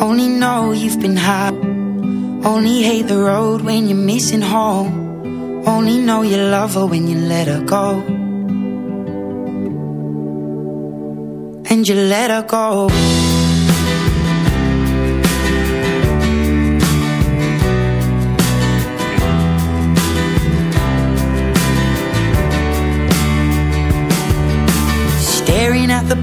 Only know you've been high. Only hate the road when you're missing home. Only know you love her when you let her go. And you let her go.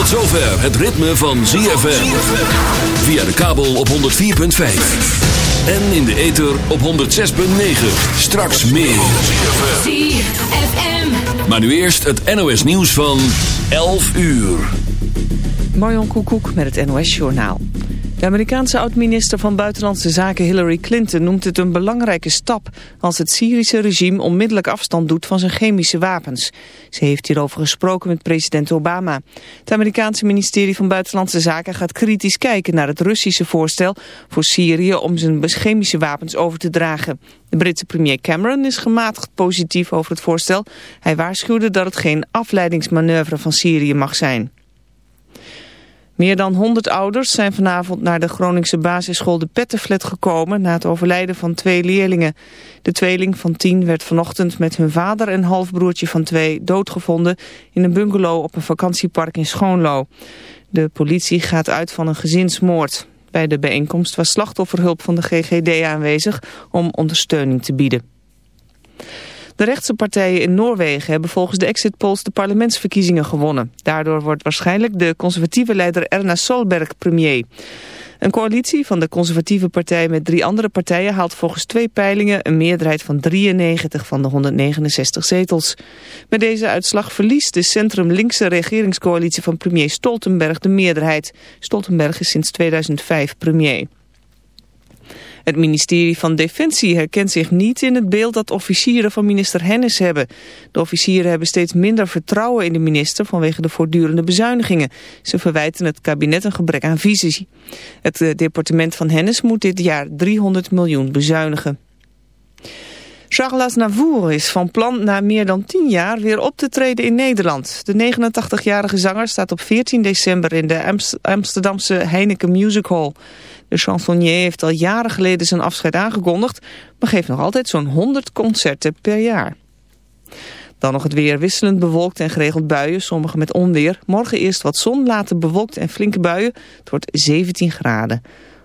Tot zover het ritme van ZFM. Via de kabel op 104.5. En in de ether op 106.9. Straks meer. ZFM. Maar nu eerst het NOS nieuws van 11 uur. Marion Koekoek met het NOS Journaal. De Amerikaanse oud-minister van Buitenlandse Zaken Hillary Clinton noemt het een belangrijke stap als het Syrische regime onmiddellijk afstand doet van zijn chemische wapens. Ze heeft hierover gesproken met president Obama. Het Amerikaanse ministerie van Buitenlandse Zaken gaat kritisch kijken naar het Russische voorstel voor Syrië om zijn chemische wapens over te dragen. De Britse premier Cameron is gematigd positief over het voorstel. Hij waarschuwde dat het geen afleidingsmanoeuvre van Syrië mag zijn. Meer dan 100 ouders zijn vanavond naar de Groningse basisschool de Pettenflat gekomen na het overlijden van twee leerlingen. De tweeling van tien werd vanochtend met hun vader en halfbroertje van twee doodgevonden in een bungalow op een vakantiepark in Schoonlo. De politie gaat uit van een gezinsmoord. Bij de bijeenkomst was slachtofferhulp van de GGD aanwezig om ondersteuning te bieden. De rechtse partijen in Noorwegen hebben volgens de exit polls de parlementsverkiezingen gewonnen. Daardoor wordt waarschijnlijk de conservatieve leider Erna Solberg premier. Een coalitie van de conservatieve partij met drie andere partijen haalt volgens twee peilingen een meerderheid van 93 van de 169 zetels. Met deze uitslag verliest de centrum-linkse regeringscoalitie van premier Stoltenberg de meerderheid. Stoltenberg is sinds 2005 premier. Het ministerie van Defensie herkent zich niet in het beeld dat officieren van minister Hennis hebben. De officieren hebben steeds minder vertrouwen in de minister vanwege de voortdurende bezuinigingen. Ze verwijten het kabinet een gebrek aan visie. Het eh, departement van Hennis moet dit jaar 300 miljoen bezuinigen. Charles Navour is van plan na meer dan 10 jaar weer op te treden in Nederland. De 89-jarige zanger staat op 14 december in de Amsterdamse Heineken Music Hall. De chansonnier heeft al jaren geleden zijn afscheid aangekondigd, maar geeft nog altijd zo'n 100 concerten per jaar. Dan nog het weer wisselend bewolkt en geregeld buien, sommige met onweer. Morgen eerst wat zon, later bewolkt en flinke buien. Het wordt 17 graden.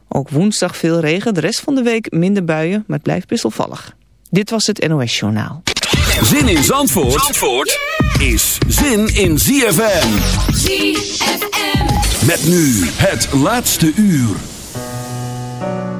Ook woensdag veel regen, de rest van de week minder buien, maar het blijft wisselvallig. Dit was het NOS Journaal. Zin in Zandvoort, Zandvoort is zin in ZFM. ZFM. Met nu het laatste uur. Thank you.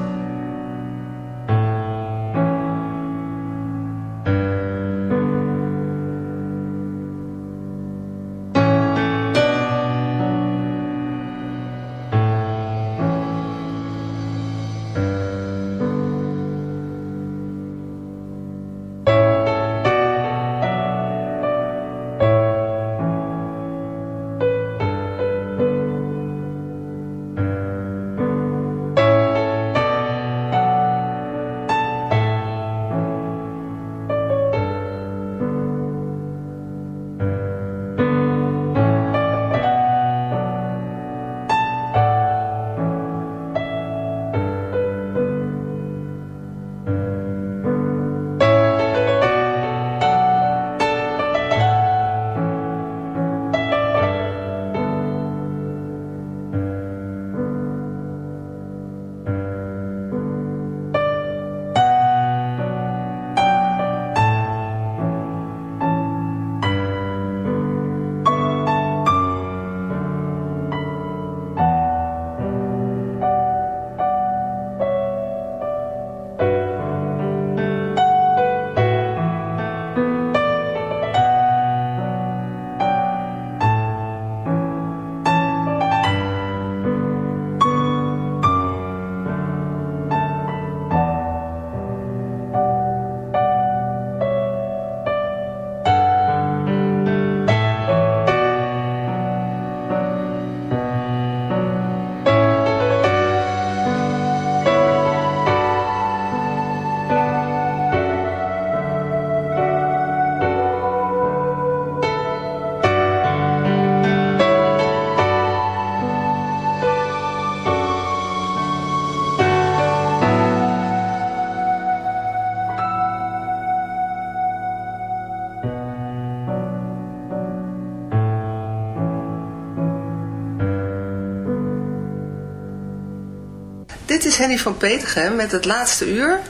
Dit is Henny van Petergem met het laatste uur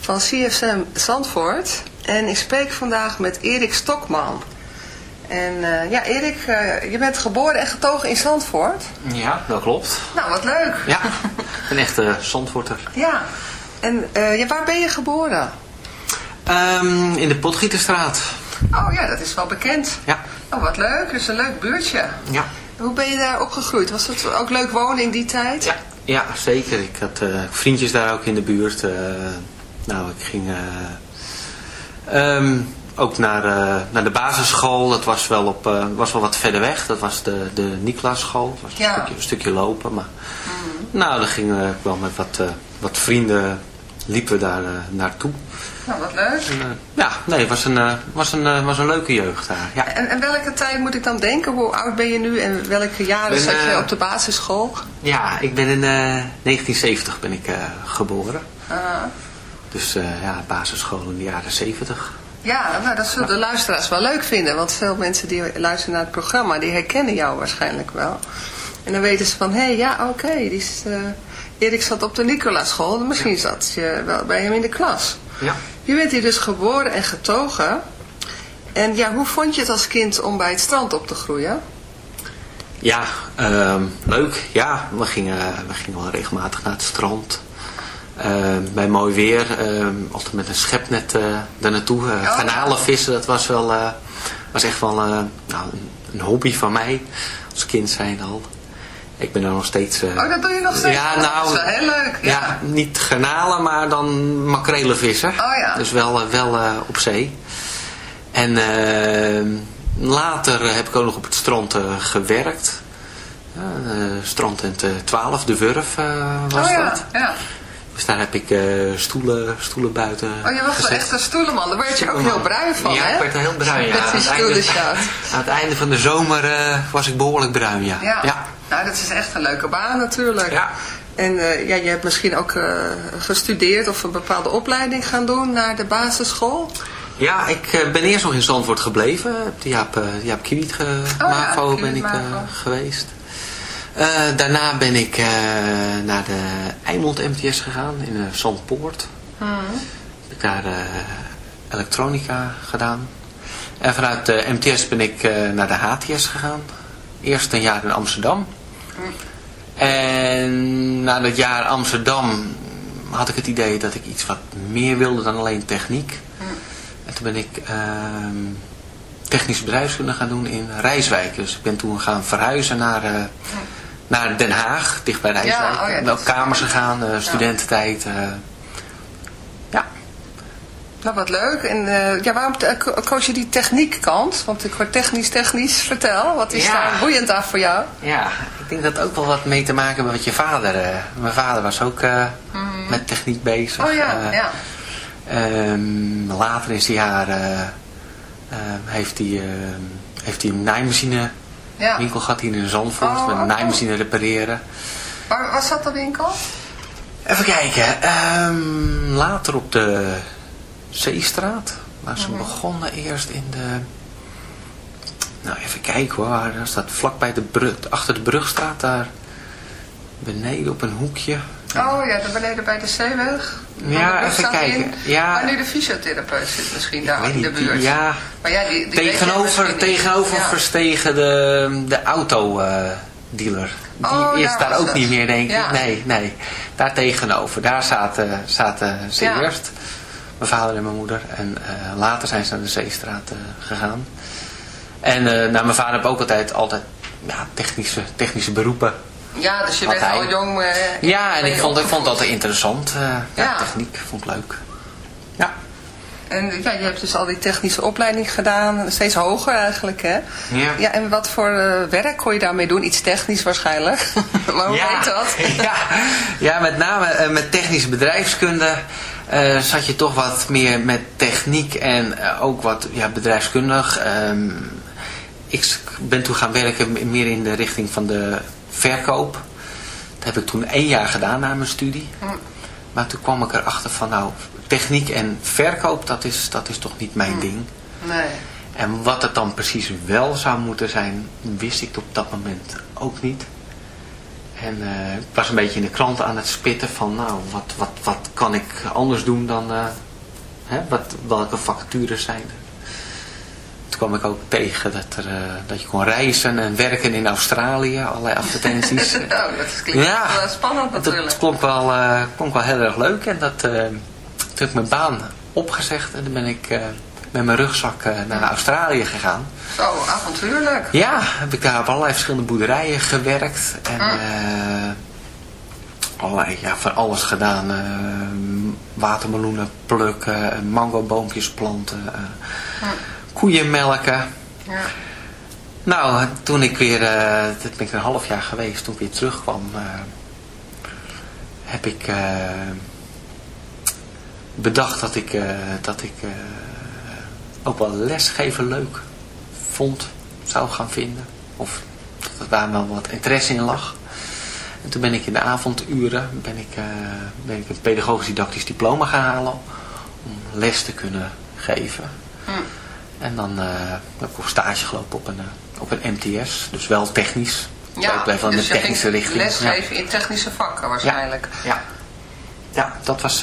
van CFM Zandvoort. En ik spreek vandaag met Erik Stokman. En uh, ja, Erik, uh, je bent geboren en getogen in Zandvoort. Ja, dat klopt. Nou, wat leuk. Ja, een echte Zandvoorter. Ja, en uh, ja, waar ben je geboren? Um, in de Potgieterstraat. Oh ja, dat is wel bekend. Ja. Oh, wat leuk. Dat is een leuk buurtje. Ja. Hoe ben je daar opgegroeid? Was het ook leuk wonen in die tijd? Ja, ja zeker. Ik had uh, vriendjes daar ook in de buurt. Uh, nou, ik ging uh, um, ook naar, naar de basisschool. Dat was wel, op, was wel wat verder weg. Dat was de, de Niklasschool. Dat was een, stukje, een stukje lopen. Maar, mm. Nou, dan gingen we wel met wat, wat vrienden liepen we daar naartoe. Nou, wat leuk. En, uh, ja, nee, het was een, uh, was, een, uh, was een leuke jeugd daar. Ja. En, en, welke tijd moet ik dan denken? Hoe oud ben je nu en welke jaren zat je op de basisschool? Ja, ik ben in 1970 ben ik geboren. Ah. Dus ja, basisschool in de jaren 70. Ja, nou, dat zullen de luisteraars wel leuk vinden. Want veel mensen die luisteren naar het programma, die herkennen jou waarschijnlijk wel. En dan weten ze van, hé, hey, ja, oké, okay, die is... Erik zat op de Nicolaaschool, misschien ja. zat je wel bij hem in de klas. Ja. Je bent hier dus geboren en getogen. En ja, hoe vond je het als kind om bij het strand op te groeien? Ja, uh, leuk. Ja, we gingen, we gingen wel regelmatig naar het strand. Uh, bij mooi weer, uh, altijd met een schepnet uh, daar naartoe. Oh. Garnalen vissen, dat was wel, was echt wel nou, een, een hobby van mij. Als kind zijn al. Ik ben er nog steeds... Uh, oh, dat doe je nog steeds? Ja, nou... Dat is wel heel leuk. Ja, ja niet garnalen, maar dan makrelenvissen. Oh ja. Dus wel, wel uh, op zee. En uh, later heb ik ook nog op het strand gewerkt. strand en 12, de Wurf was oh, ja. dat. Ja. Dus daar heb ik stoelen, stoelen buiten Oh, je was wel echt een stoelenman. Daar werd je ook heel bruin van, ja, hè? ik werd er heel bruin, ja. Met die stoelenshout. Aan het einde van de zomer was ik behoorlijk bruin, ja. ja. Ja. Nou, dat is echt een leuke baan natuurlijk. Ja. En uh, ja, je hebt misschien ook uh, gestudeerd of een bepaalde opleiding gaan doen naar de basisschool. Ja, ik uh, ben eerst nog in Zandvoort gebleven. Die Jaap, Jaap Kiewiet oh, MAVO ja, ben ik geweest. daarna ben ik naar de Eimond MTS gegaan in Zandpoort. Hmm. Heb ik daar elektronica gedaan. En vanuit de MTS ben ik naar de HTS gegaan. Eerst een jaar in Amsterdam. En na dat jaar Amsterdam had ik het idee dat ik iets wat meer wilde dan alleen techniek. En toen ben ik uh, technische bedrijfskunde gaan doen in Rijswijk. Dus ik ben toen gaan verhuizen naar, uh, naar Den Haag, dicht bij Rijswijk. Ja, oh ja, Wel kamers gegaan, uh, studententijd. Nou, wat leuk. En uh, ja, waarom koos je die techniekkant? Want ik hoor technisch, technisch. Vertel, wat is ja. daar boeiend aan voor jou? Ja, ik denk dat ook wel wat mee te maken heeft met je vader. Uh, mijn vader was ook uh, mm. met techniek bezig. Oh ja, ja. Um, later in zijn jaren heeft, hij, heeft hij een naaimachine ja. winkel gehad hier in Zandvoort. Oh, met een okay. naaimachine repareren. Waar was dat de winkel? Even kijken. Um, later op de Zeestraat. Waar ze Mhm. begonnen eerst in de... Nou, even kijken hoor. Daar staat vlakbij de brug, achter de brugstraat daar beneden op een hoekje. Oh ja, daar beneden bij de zeeweg. Ja, de even kijken. In, ja. Waar nu de fysiotherapeut zit misschien daar in de buurt. Ja, maar ja die, die tegenover, tegenover ja. verstegen de, de auto uh, dealer. Die oh, is daar ook niet meer denk ik. Ja. Nee, nee. Daar tegenover. Daar zaten, zaten ze ja. Mijn vader en mijn moeder. En uh, later zijn ze naar de Zeestraat uh, gegaan. En uh, nou, mijn vader heeft ook altijd, altijd ja, technische, technische beroepen. Ja, dus je bent hij. al jong. ja, en ik vond, ik vond altijd interessant. ja, ja, techniek vond ik leuk. Ja. En ja, je hebt dus al die technische opleiding gedaan, steeds hoger eigenlijk, hè? Ja. Ja, en wat voor uh, werk kon je daarmee doen? Iets technisch waarschijnlijk. maar hoe ja. heet dat? ja. ja, met name uh, met technische bedrijfskunde uh, zat je toch wat meer met techniek en ook wat ja, bedrijfskundig. Um, ik ben toen gaan werken meer in de richting van de verkoop. Dat heb ik toen één jaar gedaan na mijn studie. Maar toen kwam ik erachter van nou, techniek en verkoop, dat is, dat is toch niet mijn ding. Nee. En wat het dan precies wel zou moeten zijn, wist ik op dat moment ook niet. En ik was een beetje in de krant aan het spitten van, nou, wat, wat, wat kan ik anders doen dan, hè, wat, welke vacatures zijn er? Toen kwam ik ook tegen dat, er, dat je kon reizen en werken in Australië, allerlei advertenties. oh, dat klinkt ja, wel spannend natuurlijk. Dat klonk wel, klonk wel heel erg leuk en dat, toen heb ik mijn baan opgezegd en dan ben ik met mijn rugzak uh, naar Australië gegaan. Zo, avontuurlijk. Ja, heb ik daar op allerlei verschillende boerderijen gewerkt. En uh, allerlei, ja, van alles gedaan. Uh, watermeloenen plukken, mangoboompjes planten, mm. koeien melken. Ja. Nou, toen ik weer, dat ben ik een half jaar geweest, toen ik weer terugkwam, heb ik bedacht dat ik, dat ik ook wel lesgeven leuk vond, zou gaan vinden. Of dat daar wel wat interesse in lag. En toen ben ik in de avonduren ben ik, uh, ben ik een pedagogisch didactisch diploma gaan halen. Om les te kunnen geven. Hm. En dan uh, heb ik ook stage gelopen op een, uh, op een MTS. Dus wel technisch. Ja, ik blijf wel dus in de technische richting. lesgeven in technische vakken waarschijnlijk. Ja, ja. ja dat was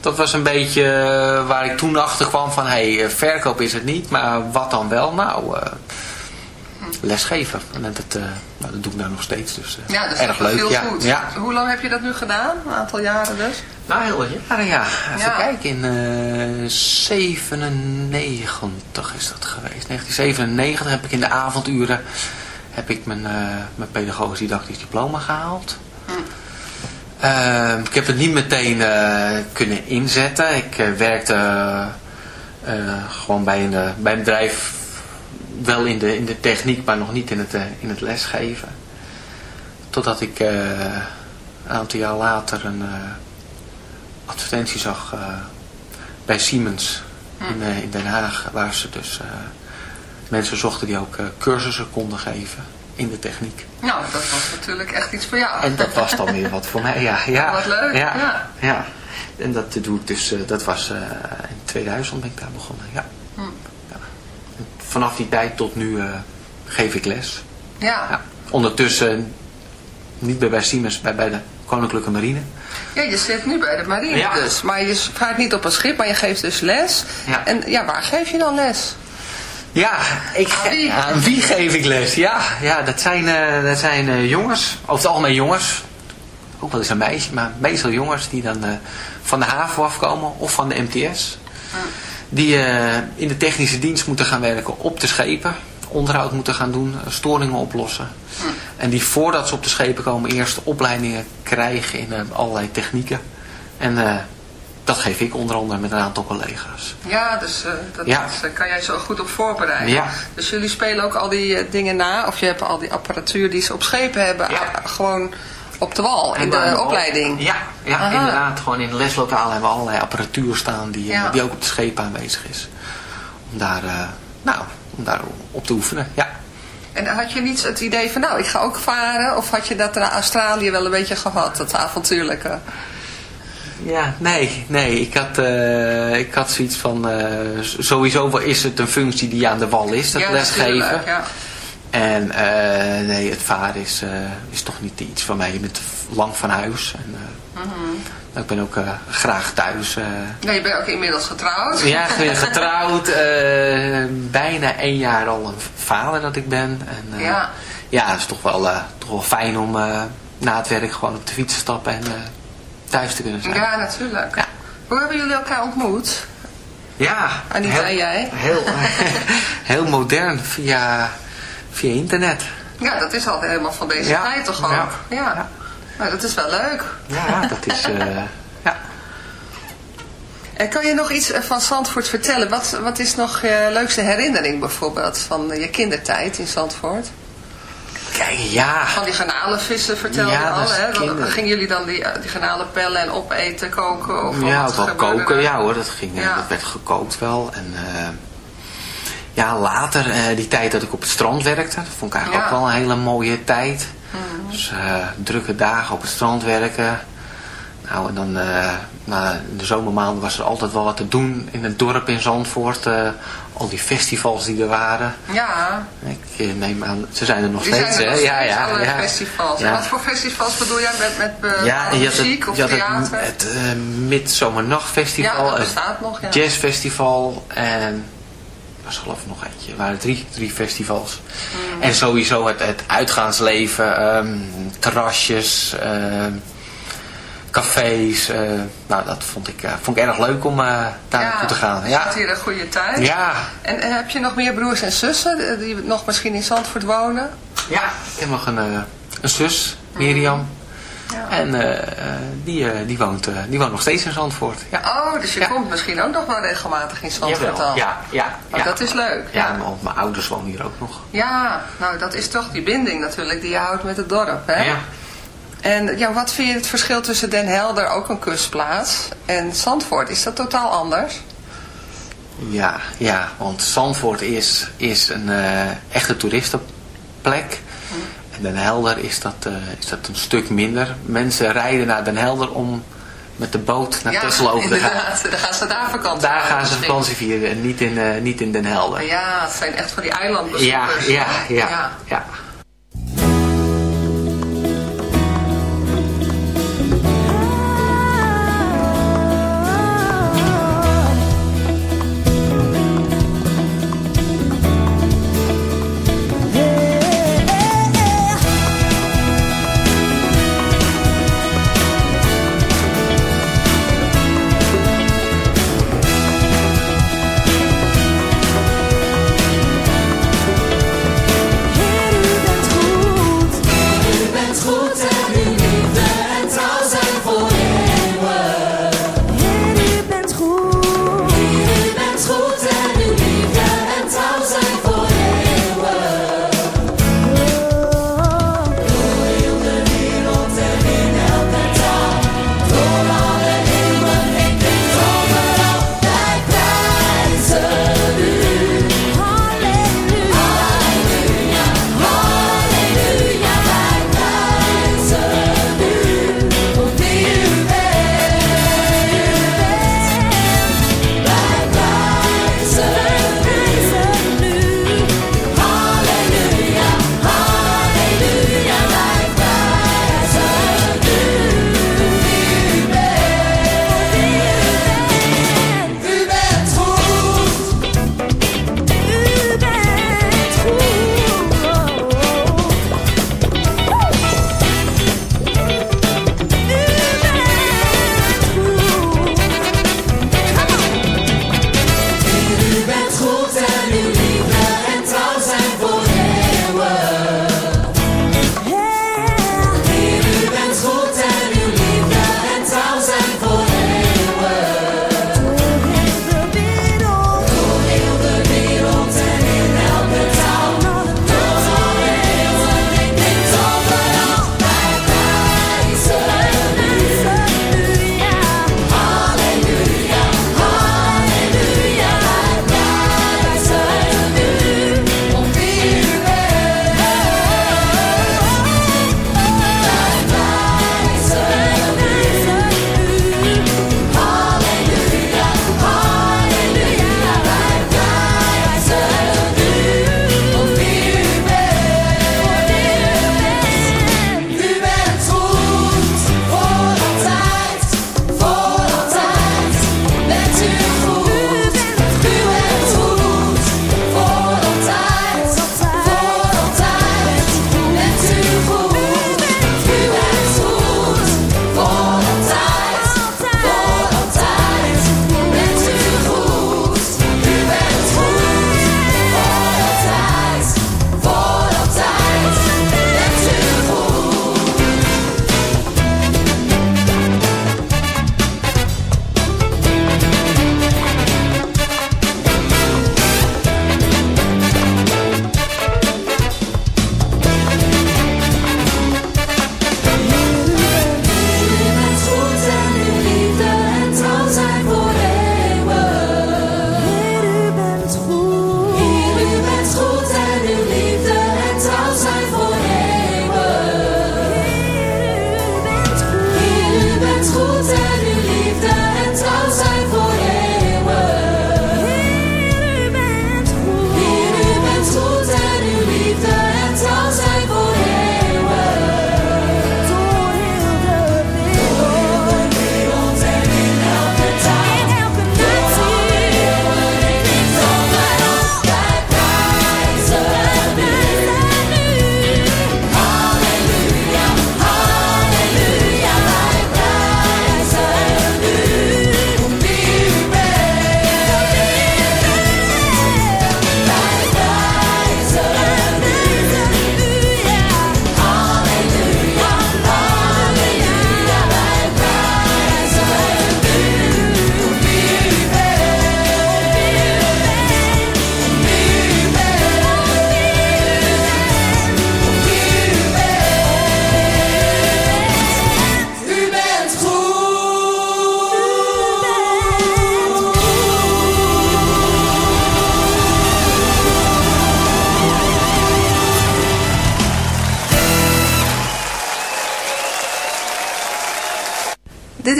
dat was een beetje eh, waar ik toen achter kwam van, hé, hey, eh, verkoop is het niet, maar wat dan wel? Nou, uh, lesgeven. En dat, uh, nou, dat doe ik nou nog steeds, dus uh, ja, dus erg leuk. ja. goed. Ja. Hoe lang heb je dat nu gedaan? Een aantal jaren dus? Nou, heel wat jaren, ja. Even kijken, in uh, 97 is dat geweest. 1997 heb ik in de avonduren heb ik mijn, mijn pedagogisch didactisch diploma gehaald. Hm. Uh, ik heb het niet meteen uh, kunnen inzetten. Ik uh, werkte uh, gewoon bij een, bij een bedrijf wel in de, in de techniek, maar nog niet in het, in het lesgeven. Totdat ik een aantal jaar later een advertentie zag bij Siemens in, in, Den Haag. Waar ze dus mensen zochten die ook cursussen konden geven in de techniek. Nou, dat was natuurlijk echt iets voor jou. En dat was dan weer wat voor mij, ja. ja. Wat leuk, ja. ja. ja. En dat doe ik dus, uh, dat was uh, in 2000 ben ik daar begonnen, ja. Hm. ja. Vanaf die tijd tot nu uh, geef ik les. Ja. ja. Ondertussen, niet bij, bij Siemens, bij, bij de Koninklijke Marine. Ja, je zit nu bij de marine ja. dus. Maar je vaart niet op een schip, maar je geeft dus les. Ja. En ja, waar geef je dan les? Ja, ik, aan wie geef ik les? Ja, ja dat zijn, uh, dat zijn uh, jongens, over het algemeen jongens. Ook wel eens een meisje, maar meestal jongens die dan uh, van de haven afkomen of van de MTS. Die in de technische dienst moeten gaan werken op de schepen. Onderhoud moeten gaan doen, storingen oplossen. En die voordat ze op de schepen komen eerst opleidingen krijgen in allerlei technieken. En dat geef ik onder andere met een aantal collega's. Ja, dus uh, dat, ja. daar kan jij zo goed op voorbereiden. Ja. Dus jullie spelen ook al die uh, dingen na, of je hebt al die apparatuur die ze op schepen hebben, ja. gewoon op de wal, in de opleiding. Ja, ja inderdaad. Gewoon in het leslokaal hebben we allerlei apparatuur staan die, die ook op de schepen aanwezig is. Om daar, nou, om daar op te oefenen, ja. En had je niet het idee van, nou, ik ga ook varen? Of had je dat naar Australië wel een beetje gehad, dat avontuurlijke? Ja, nee, nee. Ik had, uh, ik had zoiets van, uh, sowieso is het een functie die aan de wal is, dat ja, lesgeven. Ja. En uh, nee, het varen is, is toch niet iets van mij. Je bent lang van huis. En, mm -hmm. Ik ben ook graag thuis. ja, je bent ook inmiddels getrouwd. Ja, ik ben getrouwd. bijna één jaar al een vader dat ik ben. En, ja. ja, het is toch wel, toch wel fijn om na het werk gewoon op de fiets te stappen en thuis te kunnen zijn. Ja, natuurlijk. Ja. Hoe hebben jullie elkaar ontmoet? Ja. Anita en jij? Heel, heel modern via, via internet. Ja, dat is al helemaal van deze tijd toch ook? Ja. ja. Nou, dat is wel leuk. Ja, dat is... Uh, ja. En kan je nog iets van Zandvoort vertellen? Wat, wat is nog je leukste herinnering bijvoorbeeld van je kindertijd in Zandvoort? Kijk, ja. Van die garnalenvissen vertel je al, hè? Gingen jullie dan die, die garnalen pellen en opeten, koken? Of ja, wat wel koken, ja hoor. Dat, ging, ja. dat werd gekookt wel. En uh, ja, later, uh, die tijd dat ik op het strand werkte, dat vond ik eigenlijk ook wel een hele mooie tijd. Mm. Dus uh, drukke dagen op het strand werken. Nou, en dan uh, in de zomermaanden was er altijd wel wat te doen in het dorp in Zandvoort. Uh, al die festivals die er waren. Ja. Ik neem aan, ze zijn er nog die steeds, hè? Ja, ja, alle ja. festivals. En wat voor festivals bedoel jij met, met ja, muziek het, of je theater? Het, het uh, Midzomernachtfestival. Ja, dat bestaat nog, ja. Jazzfestival en was geloof ik nog eentje. Er waren drie, drie festivals. Mm. En sowieso het, het uitgaansleven, um, terrasjes, um, cafés. Uh, nou, dat vond ik, uh, vond ik erg leuk om uh, daar ja, naartoe te gaan. Ja, hier een goede tijd. Ja. En, en, heb je nog meer broers en zussen die nog misschien in Zandvoort wonen? Ja, ik heb nog een, een zus, Mirjam. Mm. Ja. En die, die, woont, die woont nog steeds in Zandvoort. Ja. Oh, dus je ja. komt misschien ook nog wel regelmatig in Zandvoort al. Ja, ja, oh, dat is leuk. Ja, want mijn ouders wonen hier ook nog. Ja, nou dat is toch die binding natuurlijk die je houdt met het dorp, hè? Ja. En ja, wat vind je het verschil tussen Den Helder, ook een kustplaats, en Zandvoort? Is dat totaal anders? Ja, ja want Zandvoort is, is een echte toeristenplek. En Den Helder is dat, uh, is dat een stuk minder. Mensen rijden naar Den Helder om met de boot naar ja, Texel over te gaan. Dan gaan ze daar vakantie Daar gaan ze vakantie vieren en niet in, uh, niet in Den Helder. Ja, het zijn echt van die eilandbezoekers. Ja, ja, ja. ja. ja.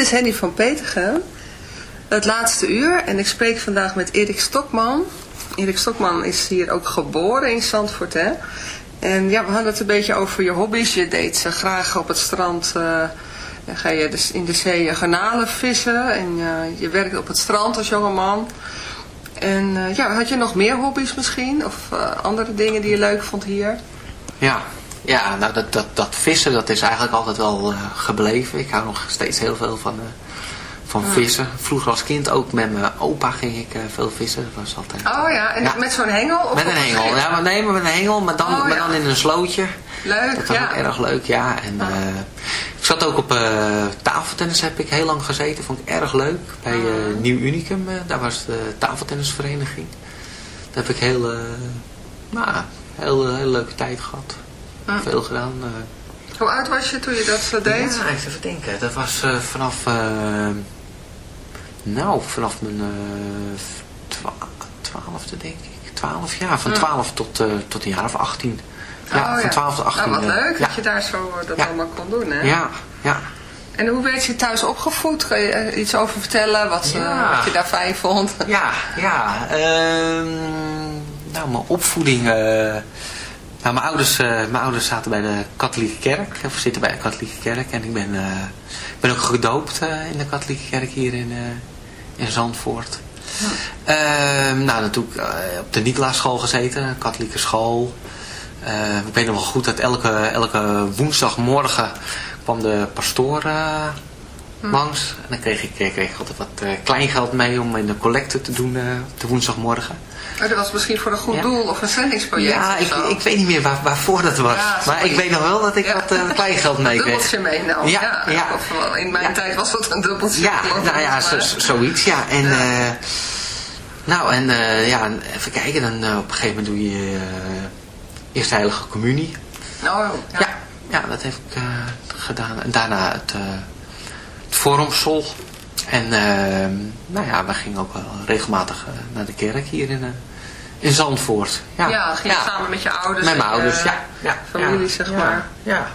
Is Henny van Petergem. Het laatste uur. En ik spreek vandaag met Erik Stokman. Erik Stokman is hier ook geboren in Zandvoort, hè? En ja, we hadden het een beetje over je hobby's. Je deed ze graag op het strand... Uh, ga je dus in de zee garnalen vissen. En uh, je werkt op het strand als jongeman. En uh, ja, had je nog meer hobby's misschien? Of andere dingen die je leuk vond hier? Ja, ja, nou dat, dat, dat vissen dat is eigenlijk altijd wel uh, gebleven. Ik hou nog steeds heel veel van, uh, van ja. vissen. Vroeger als kind ook met mijn opa ging ik uh, veel vissen. Dat was altijd, oh ja, en ja. met zo'n hengel? Of met een hengel, ja, maar nee, maar met een hengel, maar dan, oh, maar dan in een slootje. Leuk, Dat was ja. ook erg leuk, ja. En, oh. ik zat ook op tafeltennis, heb ik heel lang gezeten. Vond ik erg leuk. Bij Nieuw Unicum, daar was de tafeltennisvereniging. Daar heb ik heel, nou, heel, heel leuke tijd gehad. Veel gedaan. Uh. Hoe oud was je toen je dat deed? Ja, ik even denken. Dat was uh, vanaf, nou, vanaf mijn twaalfde denk ik. Twaalf jaar. Van twaalf tot, tot een jaar of achttien. Ja, oh, van twaalf tot achttien. Nou, wat leuk dat je daar zo dat allemaal kon doen, hè? Ja, ja. En hoe werd je thuis opgevoed? Kan je iets over vertellen? Wat, ja. wat je daar fijn vond? Ja, ja. Ehm, nou, mijn opvoeding... Nou, mijn ouders, uh, mijn ouders zaten bij de katholieke kerk, of zitten bij de katholieke kerk. En ik ben, uh, ben ook gedoopt uh, in de katholieke kerk hier in, in Zandvoort. Ja. Ehm, nou, natuurlijk op de Nicolaaschool gezeten, katholieke school. ik weet nog wel goed dat elke, elke woensdagmorgen kwam de pastoor. Langs. En dan kreeg ik, kreeg ik altijd wat kleingeld mee om in de collecte te doen op de woensdagmorgen. Oh, dat was misschien voor een goed ja. doel of een zendingsproject. Ja, ik, ik weet niet meer waar, waarvoor dat was. Ja, maar ik weet nog wel dat ik ja. wat uh, kleingeld mee kreeg. Een kreeg. dubbeltje mee nou. Ja, ja. Of, in mijn tijd was dat een dubbeltje. Ja, nou ja, zo, zoiets, ja. En, uh, nou, en uh, ja, even kijken, dan op een gegeven moment doe je eerst de heilige communie. Oh, ja. Ja, ja dat heb ik gedaan. En daarna het, het forumsol. En uh, nou ja, we gingen ook wel regelmatig uh, naar de kerk hier in, uh, in Zandvoort. Ja, ja ging je samen met je ouders? Met mijn ouders, ja. ja. Familie, zeg maar. Ja.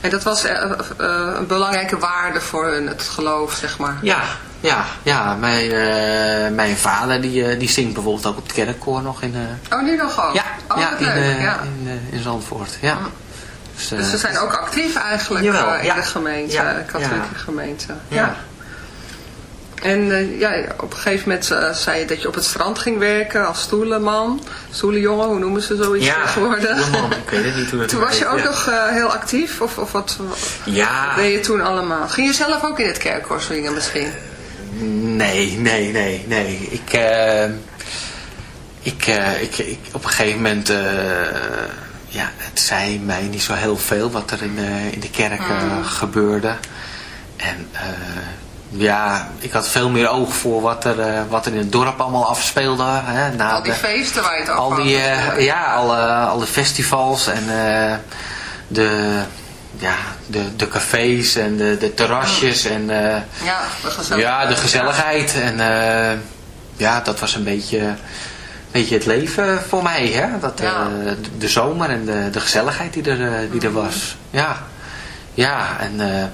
En dat was een belangrijke waarde voor hun, het geloof, zeg maar. Ja, ja, ja. Mijn, mijn vader die, die zingt bijvoorbeeld ook op het kerkkoor nog in... oh, nu nog ook? Ja, oh, ja, leuk. in, ja. in, in Zandvoort, ja. Mm. Dus, dus, ze zijn ook actief eigenlijk jawel, in ja. de gemeente, ja, katholieke ja. gemeente. Ja. En uh, ja, op een gegeven moment uh, zei je dat je op het strand ging werken als stoelenman. Stoelenjongen, hoe noemen ze zoiets ja, tegenwoordig? Stoelenman, ik weet het niet hoe dat Toen was je ook ja. nog uh, heel actief? Of, of wat, ja. wat deed je toen allemaal? Ging je zelf ook in het kerkkoor zingen misschien? Nee, nee, nee, nee. Ik, ik, ik, ik, op een gegeven moment ja, het zei mij niet zo heel veel wat er in de, in de kerk Mm. gebeurde. En uh, ja, ik had veel meer oog voor wat er, wat er in het dorp allemaal afspeelde. Hè, na al die de, feesten waar je het over al die, Ja, alle, alle festivals en de, ja, de, de cafés en de, de terrasjes. En, ja, de gezelligheid. Ja, de gezelligheid. En ja, dat was een beetje beetje het leven voor mij. Hè? Dat, ja. uh, de zomer en de, de gezelligheid die er, die er was. Ja, ja en uh,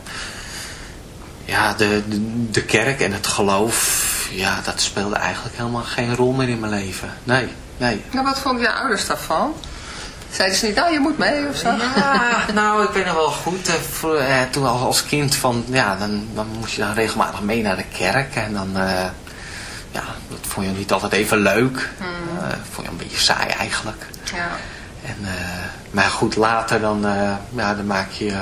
ja, de, de, de, kerk en het geloof, ja, dat speelde eigenlijk helemaal geen rol meer in mijn leven. Nee, nee. Nou, wat vonden je ouders daarvan? Zeiden ze niet, nou je moet mee of zo? Ja, nou ik weet nog wel goed, toen al als kind van, ja, dan, dan moest je dan regelmatig mee naar de kerk en dan ja, dat vond je niet altijd even leuk. Mm. Uh, vond je een beetje saai eigenlijk. Ja. En, uh, maar goed, later dan, uh, ja, dan maak, je,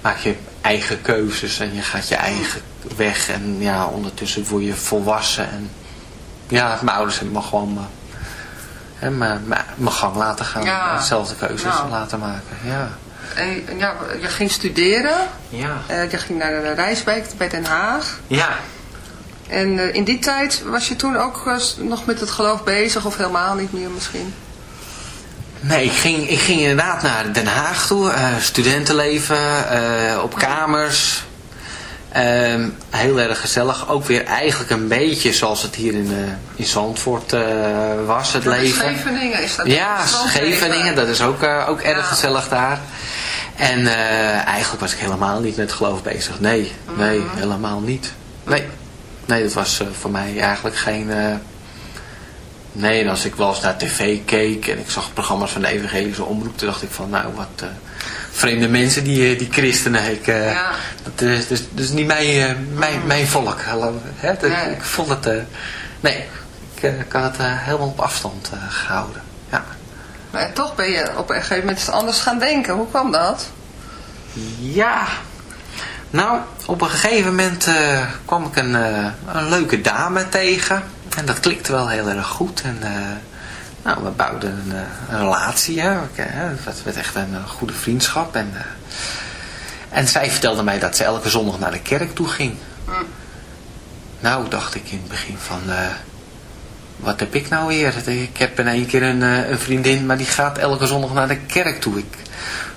maak je eigen keuzes en je gaat je eigen weg. En ja, ondertussen word je volwassen. En ja, mijn ouders hebben me gewoon mijn gang laten gaan. Ja. Dezelfde keuzes Nou. laten maken. Ja. En ja, je ging studeren. Ja. je ging naar de Rijsbeek bij Den Haag. Ja. En uh, in die tijd was je toen ook uh, nog met het geloof bezig of helemaal niet meer misschien? Nee, ik ging, ik ging inderdaad naar Den Haag toe. Uh, studentenleven, op kamers. Ehm, heel erg gezellig. Ook weer eigenlijk een beetje zoals het hier in, in Zandvoort was, het dat leven. Scheveningen is dat? Ja, Scheveningen, dat is ook, ook erg Ja. gezellig daar. En eigenlijk was ik helemaal niet met geloof bezig. Nee, nee, Mhm. helemaal niet. Nee, nee dat was uh, voor mij eigenlijk geen... Uh, nee, en als ik wel eens naar tv keek en ik zag programma's van de evangelische omroep, toen dacht ik van, nou, wat vreemde mensen, die, die christenen. Ik, ja. Dat is dus, dus niet mijn, mijn, mijn volk. Hè? Nee. Ik vond het... nee, ik, had het helemaal op afstand gehouden. Ja. Maar toch ben je op een gegeven moment anders gaan denken. Hoe kwam dat? Ja, nou, op een gegeven moment uh, kwam ik een, uh, een leuke dame tegen. En dat klikte wel heel erg goed. En uh, nou, we bouwden een, een relatie. Hè. Het werd echt een goede vriendschap. En, en zij vertelde mij dat ze elke zondag naar de kerk toe ging. Hm. Nou, dacht ik in het begin van... wat heb ik nou weer? Ik heb in één keer een, een vriendin, maar die gaat elke zondag naar de kerk toe. Ik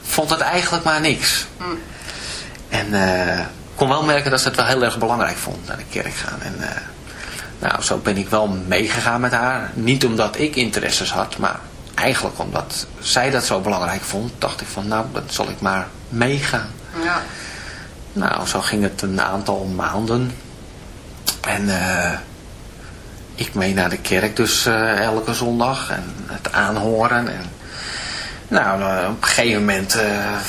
vond het eigenlijk maar niks. Hm. En uh, kon wel merken dat ze het wel heel erg belangrijk vond naar de kerk gaan. En uh, nou, zo ben ik wel meegegaan met haar. Niet omdat ik interesses had, maar eigenlijk omdat zij dat zo belangrijk vond. Dacht ik van, nou, dan zal ik maar meegaan. Ja. Nou, zo ging het een aantal maanden. En uh, ik mee naar de kerk dus elke zondag. En het aanhoren en... Nou, op een gegeven moment uh,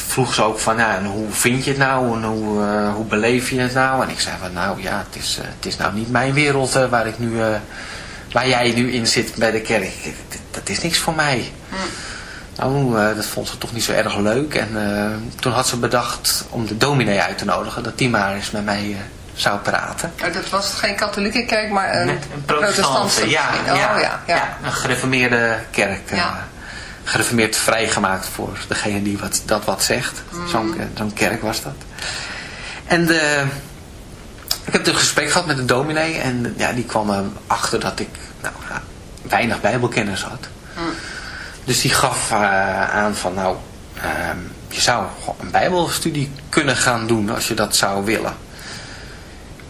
vroeg ze ook van, ja, en hoe vind je het nou en hoe, uh, hoe beleef je het nou? En ik zei van, nou ja, het is, uh, het is nou niet mijn wereld waar, ik nu, waar jij nu in zit bij de kerk. Dat is niks voor mij. Hm. Nou, dat vond ze toch niet zo erg leuk. En toen had ze bedacht om de dominee uit te nodigen, dat die maar eens met mij zou praten. Oh, dat was geen katholieke kerk, maar een, een protestantse. Ja, oh, ja, ja, ja. ja, een gereformeerde kerk. Ja gereformeerd vrijgemaakt voor degene die wat, dat wat zegt. Mm. Zo'n zo kerk was dat. En de, ik heb een gesprek gehad met de dominee en ja, die kwam achter dat ik nou, weinig bijbelkennis had. Mm. Dus die gaf uh, aan van nou, uh, je zou een bijbelstudie kunnen gaan doen als je dat zou willen.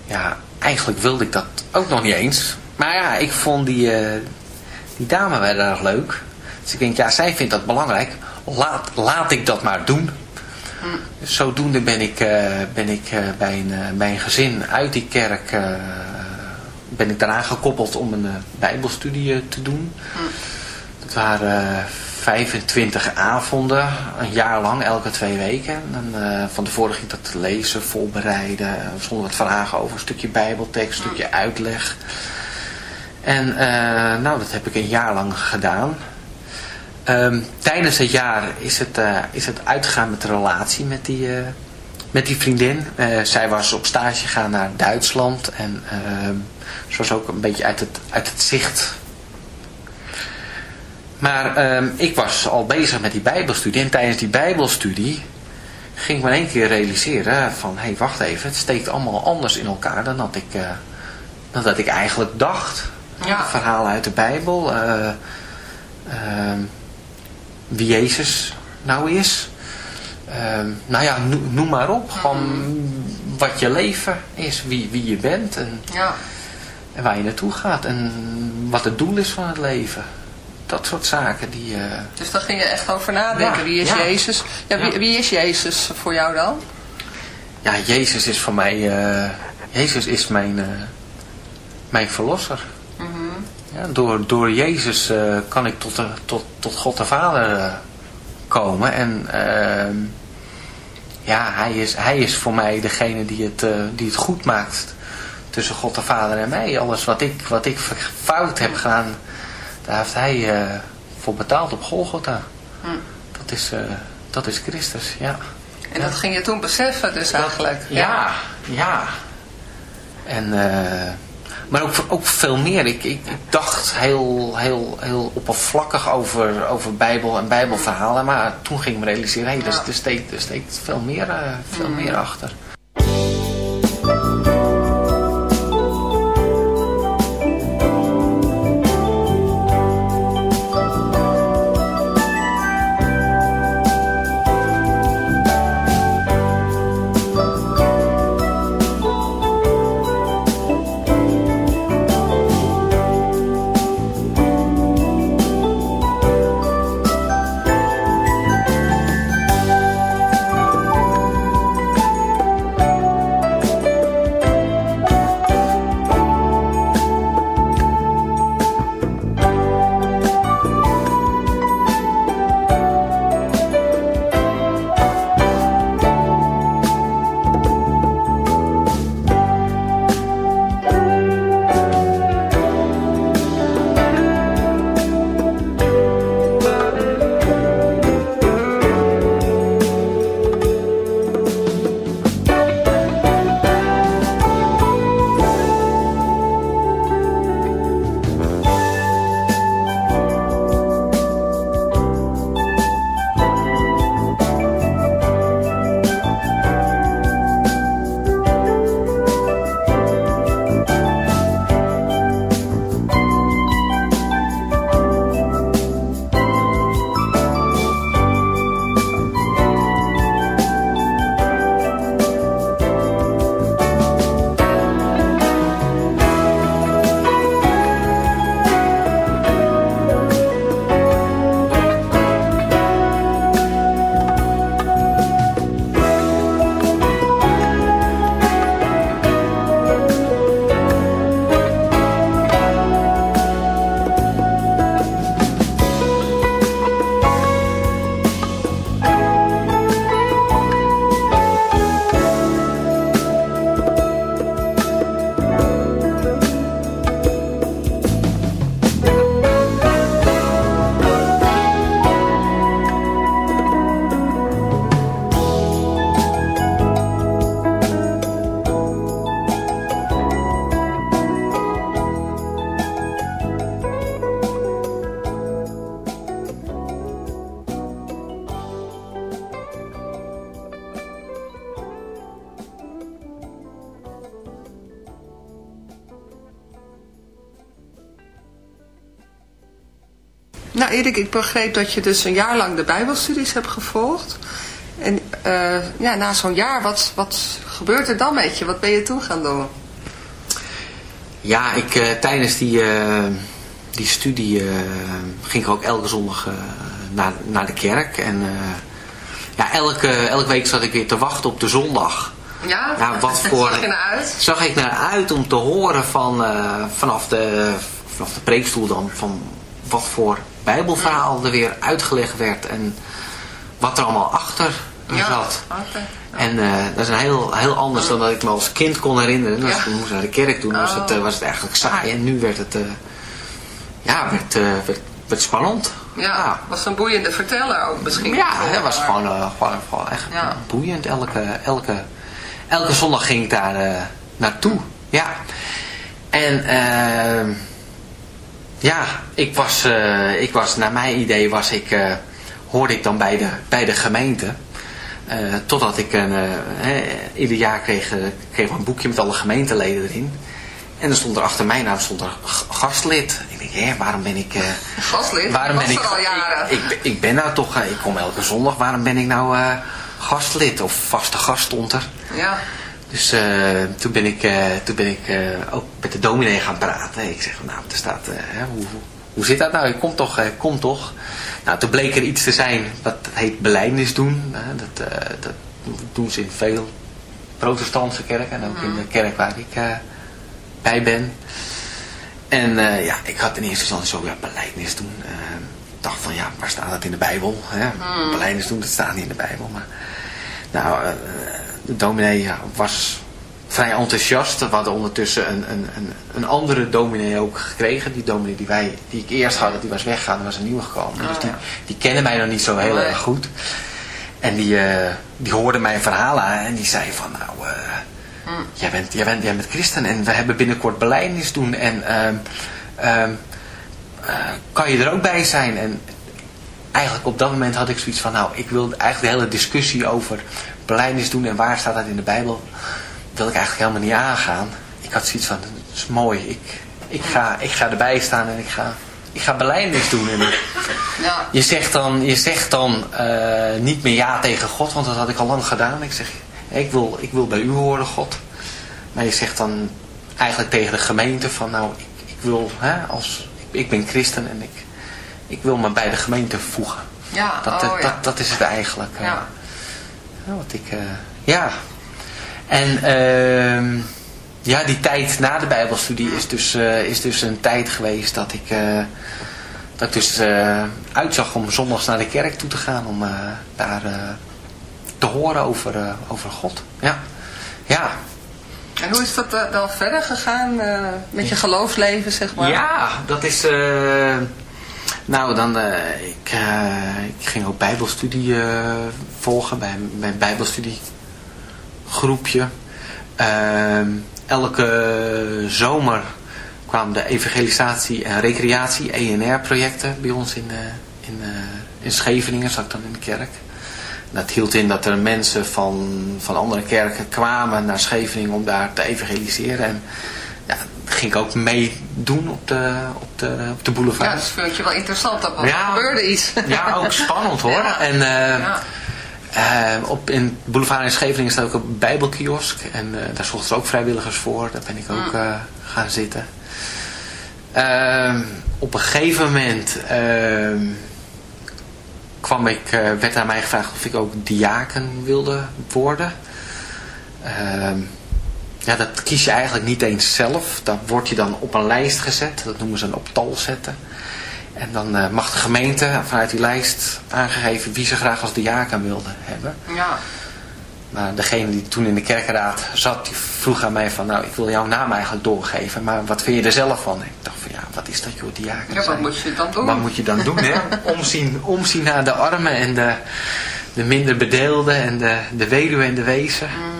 Ja, eigenlijk wilde ik dat ook nog niet eens. Maar ja, ik vond die, uh, die dame wel erg leuk. Dus ik denk, ja, zij vindt dat belangrijk. Laat, laat ik dat maar doen. Mm. Dus zodoende ben ik, uh, ben ik uh, bij, een, uh, bij een gezin uit die kerk... ben ik daaraan gekoppeld om een bijbelstudie te doen. Mm. Dat waren 25 avonden, een jaar lang, elke twee weken. En, van tevoren ging dat lezen, voorbereiden. Er stonden wat vragen over een stukje bijbeltekst, een stukje uitleg. En nou, dat heb ik een jaar lang gedaan. Um, tijdens het jaar is het, uh, is het uitgegaan met de relatie met die, uh, met die vriendin. Uh, zij was op stage gegaan naar Duitsland en ze was ook een beetje uit het, uit het zicht. Maar um, ik was al bezig met die bijbelstudie en tijdens die bijbelstudie ging ik me in één keer realiseren van hé hey, wacht even, het steekt allemaal anders in elkaar dan dat ik, dan dat ik eigenlijk dacht. Ja. Verhalen uit de Bijbel. Wie Jezus nou is. Uh, nou ja, noem maar op. Gewoon wat je leven is. Wie, wie je bent. En, ja. en waar je naartoe gaat. En wat het doel is van het leven. Dat soort zaken. Die, uh... Dus daar ging je echt over nadenken. Ja, wie is ja. Jezus? Ja, wie, wie is Jezus voor jou dan? Ja, Jezus is voor mij... uh, Jezus is mijn, uh, mijn verlosser. Ja, door, door Jezus uh, kan ik tot, de, tot, tot God de Vader uh, komen. En uh, ja, hij is, hij is voor mij degene die het, die het goed maakt tussen God de Vader en mij. Alles wat ik, wat ik fout heb gedaan, daar heeft hij voor betaald op Golgotha. Hm. Dat, is, dat is Christus, ja. En dat ging je toen beseffen dus eigenlijk. Ja, ja. En... Maar ook, ook veel meer. Ik, ik, ik, dacht heel, heel, heel oppervlakkig over, over Bijbel en Bijbelverhalen. Maar toen ging ik me realiseren, hé, hey, er, er, steekt, er steekt veel meer, uh, veel mm. meer achter. Nou Erik, ik begreep dat je dus een jaar lang de bijbelstudies hebt gevolgd. En uh, ja, na zo'n jaar, wat, wat gebeurt er dan met je? Wat ben je toen gaan doen? Ja, ik, uh, tijdens die, uh, die studie ging ik ook elke zondag naar, naar de kerk. En ja, elke, elke week zat ik weer te wachten op de zondag. Ja? ja wat voor, zag je naar uit? Zag ik naar uit om te horen van, vanaf, de, vanaf de preekstoel dan, van wat voor bijbelverhaal er weer uitgelegd werd. En wat er allemaal achter ja, zat. Okay. En uh, dat is een heel, heel anders dan dat ik me als kind kon herinneren. Dus ja. moest naar de kerk doen, was, het, uh, was het eigenlijk saai. En nu werd het, uh, ja, werd, werd, werd spannend. Ja, ja, was een boeiende verteller ook misschien. Ja, dat was gewoon, gewoon, gewoon echt ja. boeiend. Elke, elke, elke zondag ging ik daar naartoe. Ja. En ja, ik was, ik was, naar mijn idee was ik hoorde ik dan bij de, bij de gemeente. Uh, totdat ik een, uh, ieder jaar kreeg, kreeg een boekje met alle gemeenteleden erin. En dan stond er achter mijn naam stond er gastlid. Ik denk, hé, waarom ben ik... Uh, gastlid? Waarom ben ik, al jaren. Ik, ik, ik, ben nou toch, ik kom elke zondag, waarom ben ik nou gastlid? Of vaste gast stond er. Ja. Dus toen ben ik, toen ben ik ook met de dominee gaan praten. Ik zeg, nou, er staat, hoe, hoe zit dat nou? Ik kom toch, kom toch. Nou, toen bleek er iets te zijn, dat heet beleidnis doen. Dat, dat doen ze in veel protestantse kerken en ook in de kerk waar ik uh, bij ben. En uh, ja, ik had in eerste instantie zo, ja, beleidnis doen. Ik dacht van, ja, waar staat dat in de Bijbel? Hè? Mm. Beleidnis doen, dat staat niet in de Bijbel. Maar, nou, de dominee ja, was vrij enthousiast. We hadden ondertussen een, een, een, een, andere dominee ook gekregen. Die dominee die, wij, die ik eerst had, die was weggegaan. Er was een nieuwe gekomen. Oh, dus die, die kennen mij nog niet zo heel erg goed. En die, uh, die hoorde mijn verhaal aan. En die zei van nou... Uh, Mm. jij, bent, jij, bent, jij bent christen. En we hebben binnenkort beleidnis doen. En uh, kan je er ook bij zijn? En eigenlijk op dat moment had ik zoiets van... Nou, ik wil eigenlijk de hele discussie over beleidnis doen. En waar staat dat in de Bijbel wil ik eigenlijk helemaal niet aangaan. Ik had zoiets van, dat is mooi. Ik, ik, ga, ik ga erbij staan en ik ga, ik ga beleidnis doen. En Ja. je zegt dan, je zegt dan uh, niet meer ja tegen God, want dat had ik al lang gedaan. Ik zeg, ik wil, ik wil bij u horen, God. Maar je zegt dan eigenlijk tegen de gemeente van, nou, ik, ik wil, hè, als, ik, ik ben christen en ik, ik wil me bij de gemeente voegen. Ja, Dat, oh, dat, ja. dat is het eigenlijk. Uh, Ja. Wat ik, uh, ja. En uh, ja, die tijd na de bijbelstudie is dus, uh, is dus een tijd geweest dat ik, uh, dat ik dus uitzag om zondags naar de kerk toe te gaan. Om daar te horen over, over God. Ja. ja. En hoe is dat dan verder gegaan met je geloofsleven, zeg maar? Ja, dat is... nou, dan... ik, ik ging ook bijbelstudie volgen bij, een bijbelstudiegroepje. Uh, elke zomer kwamen de evangelisatie en recreatie ENR projecten bij ons in, uh, in, uh, in Scheveningen, zat ik dan in de kerk. Dat hield in dat er mensen van, van andere kerken kwamen naar Scheveningen om daar te evangeliseren. En ja, ging ik ook meedoen op de, op, de, op de boulevard. Ja, dat vind je wel interessant. Dat ja, er gebeurde iets. Ja, ook spannend hoor. Ja. En, uh, ja. Uh, op, in Boulevard in Scheveningen staat ook een bijbelkiosk. En uh, daar zochten ze ook vrijwilligers voor. Daar ben ik ook uh, gaan zitten. op een gegeven moment ehm, kwam ik, werd aan mij gevraagd of ik ook diaken wilde worden. Ja, dat kies je eigenlijk niet eens zelf. Dat word je dan op een lijst gezet. Dat noemen ze een optal zetten. En dan uh, mag de gemeente vanuit die lijst aangegeven wie ze graag als diaken wilde hebben. Ja. Maar degene die toen in de kerkenraad zat, die vroeg aan mij van, nou ik wil jouw naam eigenlijk doorgeven, maar wat vind je er zelf van? Ik dacht van, ja, wat is dat joh, diaken Ja, wat moet je dan doen? Wat moet je dan doen, hè? Omzien, omzien naar de armen en de, de minder bedeelden en de, de weduwe en de wezen. Mm.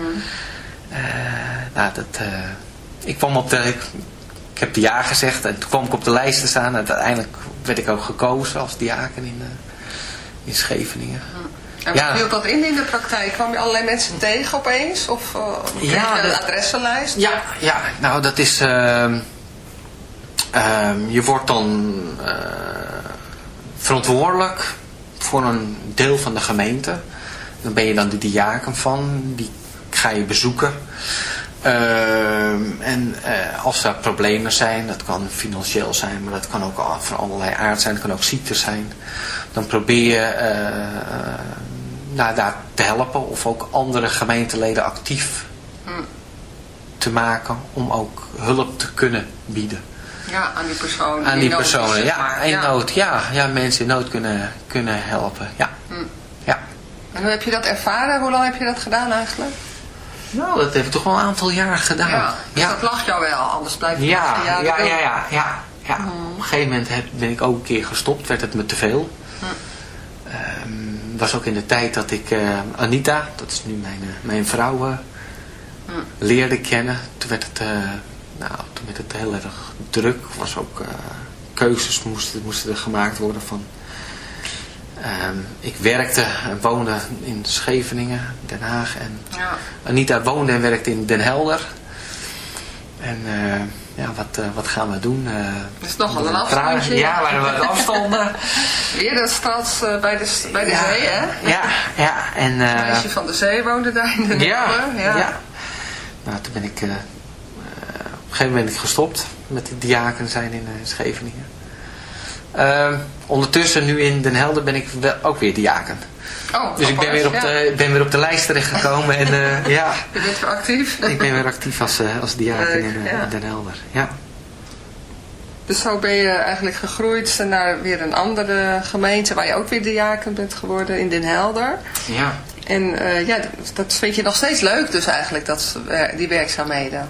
Nou, dat, uh, ik kwam op de... Ik, ik heb ja gezegd en toen kwam ik op de lijst te staan. En uiteindelijk werd ik ook gekozen als diaken in, uh, in Scheveningen. En ja. hield dat in in de praktijk? Kwam je allerlei mensen tegen opeens? Of uh, ja, je een adressenlijst? Ja, ja, nou dat is... Uh, je wordt dan... verantwoordelijk voor een deel van de gemeente. Dan ben je dan de diaken van, die ga je bezoeken. Ehm, en uh, als er problemen zijn, dat kan financieel zijn, maar dat kan ook van allerlei aard zijn, dat kan ook ziekte zijn. Dan probeer je uh, nou, daar te helpen of ook andere gemeenteleden actief hmm. te maken om ook hulp te kunnen bieden. Ja, aan die personen. Aan die, personen, ja, in nood. Ja, ja, mensen in nood kunnen, kunnen helpen. Ja. Hmm. ja. En hoe heb je dat ervaren? Hoe lang heb je dat gedaan eigenlijk? Nou, dat heeft toch wel een aantal jaar gedaan. Ja, dus dat lag jou wel, anders blijf je ja, ja, ja, ja, ja, ja, ja. Hmm. Op een gegeven moment heb, ben ik ook een keer gestopt, werd het me te veel. Hmm. Um, was ook in de tijd dat ik uh, Anita, dat is nu mijn, uh, mijn vrouw, uh, hmm. leerde kennen. Toen werd het, nou, toen werd het heel erg druk. Was ook keuzes moesten, moesten er gemaakt worden van Ehm, ik werkte en woonde in Scheveningen, Den Haag. En ja. Anita woonde en werkte in Den Helder. En uh, ja, wat, uh, wat gaan we doen? Uh, dat is nogal een afstandje. Ja, waar we afstonden. Weer dat stad bij de, bij de ja, zee, hè? Ja, ja. En, Meisje van de zee woonde daar in Den ja, Helder. Ja, ja. Nou, toen ben ik... op een gegeven moment ben ik gestopt met de diaken zijn in Scheveningen. Uh, ondertussen, nu in Den Helder, ben ik wel, ook weer diaken. Oh, dus ik ben weer, op de, ben weer op de lijst terechtgekomen. en, uh, ja, Je bent weer actief? ik ben weer actief als, uh, als diaken in, ja. in, Den Helder. Ja. Dus zo ben je eigenlijk gegroeid naar weer een andere gemeente waar je ook weer diaken bent geworden in Den Helder. Ja. En ja, dat vind je nog steeds leuk dus eigenlijk, dat, die werkzaamheden.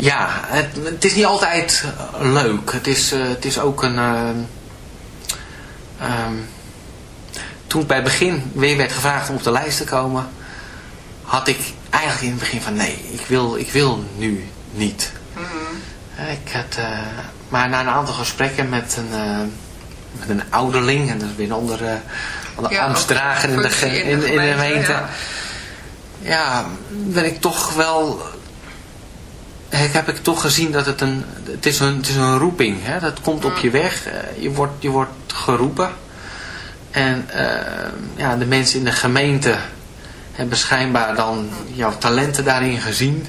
Ja, het, het, is niet altijd leuk. Het is, uh, het is ook een... Uh, um, toen ik bij het begin weer werd gevraagd om op de lijst te komen... had ik eigenlijk in het begin van nee, ik wil, ik wil nu niet. Mm -hmm. ik had, uh, maar na een aantal gesprekken met een, met een ouderling... en dat is weer een andere, andere ja, ambtsdrager in de, in, in, de gemeente... Ja. ja, ben ik toch wel heb ik toch gezien dat het een, het is een, het is een roeping. Hè? Dat komt op je weg. Eh, je wordt, je wordt geroepen. En uh, ja, de mensen in de gemeente hebben schijnbaar dan jouw talenten daarin gezien.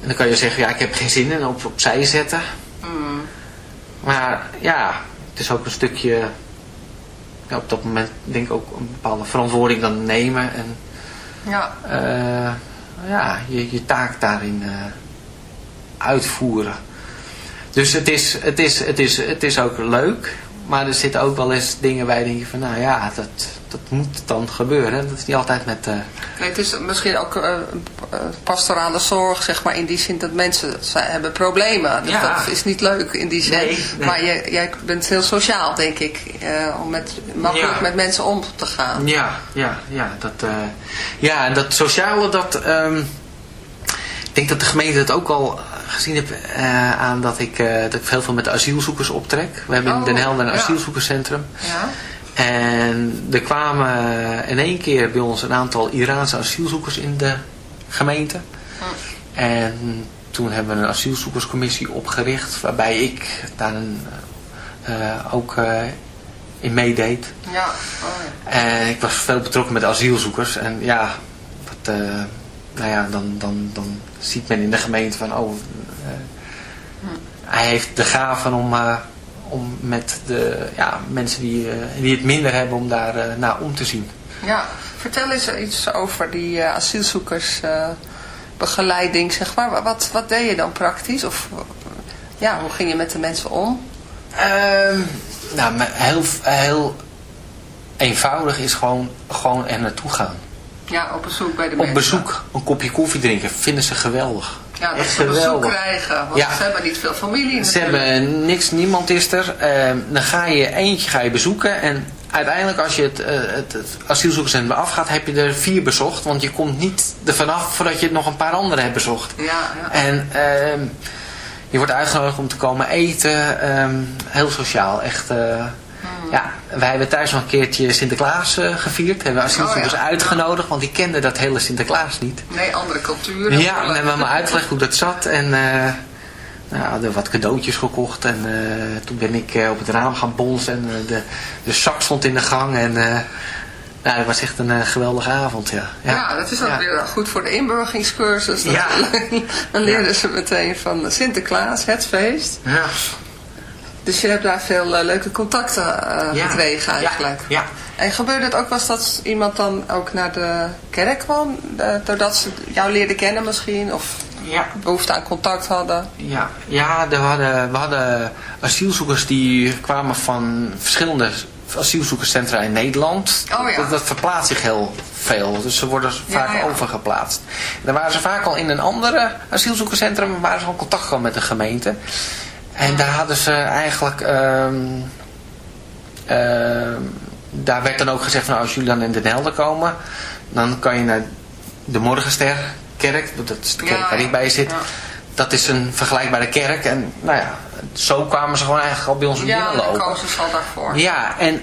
En dan kan je zeggen, ja ik heb geen zin in op, opzij zetten. Mm. Maar ja, het is ook een stukje, ja, op dat moment denk ik ook een bepaalde verantwoording dan nemen. En ja, uh, ja je, je taak daarin uitvoeren. Dus het is, het, is, het, is, het is ook leuk. Maar er zitten ook wel eens dingen bij denk je van nou ja, dat, dat moet dan gebeuren. Dat is niet altijd met... Uh... Nee, het is misschien ook uh, pastorale zorg, zeg maar, in die zin dat mensen hebben problemen. Dus ja. dat is niet leuk in die zin. Nee, Maar je, jij bent heel sociaal, denk ik, uh, om met, makkelijk ja. met mensen om te gaan. Ja, ja, ja. Dat, ja en dat sociale, dat... Um, ik denk dat de gemeente het ook al gezien heb uh, aan dat ik, uh, dat ik heel veel met asielzoekers optrek. We hebben oh, in Den Helder een ja. asielzoekerscentrum. Ja. En er kwamen in één keer bij ons een aantal Iraanse asielzoekers in de gemeente. Hm. En toen hebben we een asielzoekerscommissie opgericht waarbij ik daar uh, ook in meedeed. Ja. Oh, ja. En ik was veel betrokken met asielzoekers. En ja, dat nou ja, dan, dan, dan ziet men in de gemeente van, oh, hij heeft de gaven om, uh, om met de ja, mensen die, uh, die het minder hebben, om daar naar om te zien. Ja, vertel eens iets over die asielzoekersbegeleiding, zeg maar. Wat, wat deed je dan praktisch? Of ja, hoe ging je met de mensen om? Ehm, nou, heel, heel eenvoudig is gewoon, gewoon er naartoe gaan. Ja, op bezoek bij de mensen. Op bezoek, een kopje koffie drinken, vinden ze geweldig. Ja, dat ze bezoek krijgen, want ja. ze hebben niet veel familie Ze hebben niks, niemand is er. Uh, dan ga je eentje ga je bezoeken en uiteindelijk als je het, uh, het, het asielzoekerscentrum afgaat, heb je er vier bezocht. Want je komt niet er vanaf voordat je nog een paar andere hebt bezocht. Ja, ja. En uh, je wordt uitgenodigd om te komen eten. Ehm, heel sociaal, echt... Uh, ja, wij hebben thuis nog een keertje Sinterklaas uh, gevierd. Hebben we asielzoekers oh, ja. uitgenodigd, want die kenden dat hele Sinterklaas niet. Nee, andere culturen. Ja, en hebben we maar uitgelegd hoe dat zat. En uh, nou, hadden wat cadeautjes gekocht. En toen ben ik op het raam gaan bonzen. En de, de zak stond in de gang. En nou, het was echt een geweldige avond, ja. Ja, ja dat is ook weer goed voor de inburgingscursus. Ja. Dan leerden ze meteen van Sinterklaas, het feest. Ja. Dus je hebt daar veel uh, leuke contacten uh, gekregen eigenlijk. Ja, ja. En gebeurde het ook was dat iemand dan ook naar de kerk kwam? De, doordat ze jou leerden kennen misschien? Of ja. behoefte aan contact hadden? Ja, ja we, hadden, we hadden asielzoekers die kwamen van verschillende asielzoekerscentra in Nederland. Oh ja. dat, dat, verplaatst zich heel veel. Dus ze worden vaak ja, overgeplaatst. dan waren ze vaak al in een andere asielzoekerscentrum. Waren ze al contact gehad met de gemeente. En daar hadden ze eigenlijk... Um, daar werd dan ook gezegd van nou, als jullie dan in Den Helder komen... dan kan je naar de Morgensterkerk. Dat is de kerk waar ik bij zit. Dat is een vergelijkbare kerk. En nou ja, zo kwamen ze gewoon eigenlijk al bij ons ja, binnenlopen. Ja, kozen ze al daarvoor. Ja, en uh,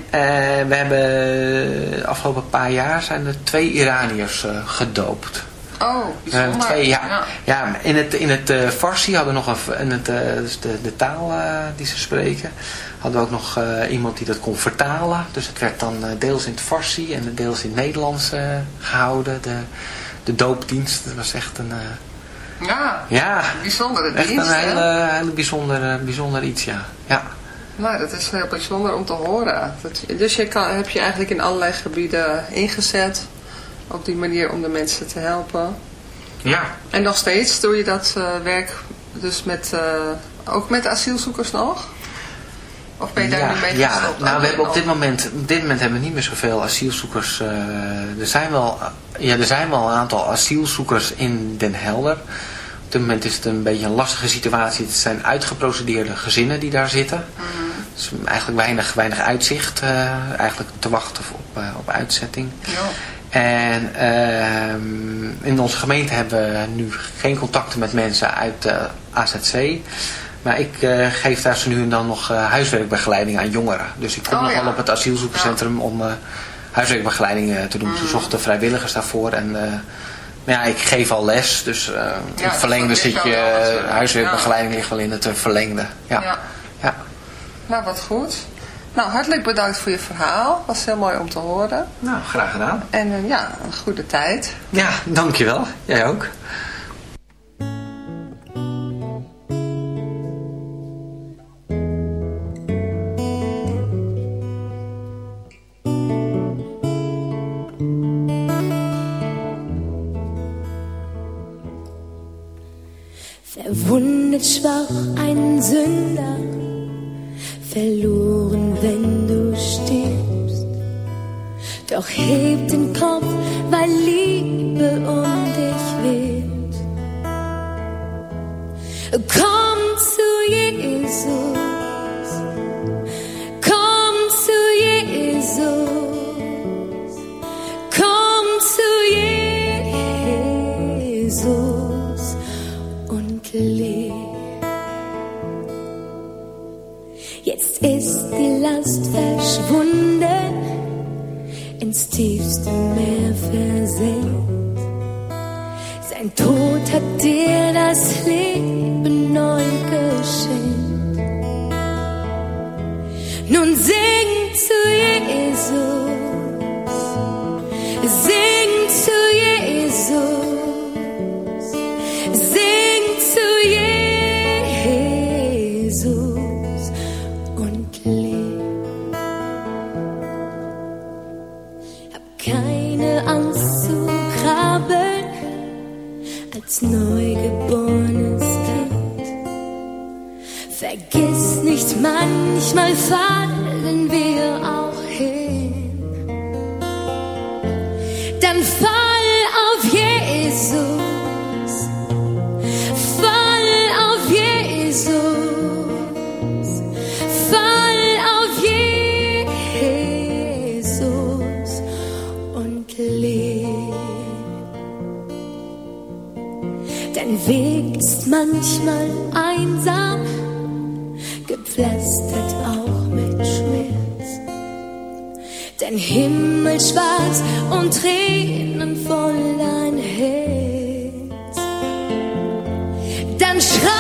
we hebben de afgelopen paar jaar zijn er twee Iraniërs uh, gedoopt. Oh, bijzonder. Uh, twee, ja. ja. Ja. in het, in het uh, Farsi hadden we nog een, in het, uh, dus de, de taal die ze spreken, hadden we ook nog iemand die dat kon vertalen. Dus het werd dan deels in het Farsi en deels in het Nederlands gehouden. De, de doopdienst, dat was echt een... ja, ja, bijzondere echt dienst. een hele, hele bijzonder, bijzonder iets, ja. ja. Nou, dat is heel bijzonder om te horen. Dat, dus je kan, heb je eigenlijk in allerlei gebieden ingezet op die manier om de mensen te helpen. Ja. En nog steeds doe je dat uh, werk dus met, uh, ook met asielzoekers nog? Of ben je daar ja, nu mee ja. gestopt? Nou, we hebben op dit moment, op dit moment hebben we niet meer zoveel asielzoekers. Uh, er, zijn wel, ja, er zijn wel een aantal asielzoekers in Den Helder. Op dit moment is het een beetje een lastige situatie. Het zijn uitgeprocedeerde gezinnen die daar zitten. Mm. Dus eigenlijk weinig, weinig uitzicht. eigenlijk te wachten op, op uitzetting. Ja. En uh, in onze gemeente hebben we nu geen contacten met mensen uit de AZC. Maar ik uh, geef daar zo nu en dan nog uh, huiswerkbegeleiding aan jongeren. Dus ik kom oh, nog ja. wel op het asielzoekerscentrum ja. om huiswerkbegeleiding te doen. Mm. Ze zochten vrijwilligers daarvoor. En maar ja, ik geef al les. Dus in het verlengde zit je, huiswerkbegeleiding ligt wel in het verlengde. Ja. ja. Nou, wat goed. Nou, hartelijk bedankt voor je verhaal. Was heel mooi om te horen. Nou, graag gedaan. En uh, ja, een goede tijd. Ja, dankjewel. Jij ook. Verwundet schwach ein Sünder verloren, wenn du stirbst. Doch heb den Kopf, weil Liebe um tiefste Meer versenkt. Sein Tod hat dir das Himmel schwarz und Tränen voll dein Herz. Dann schrei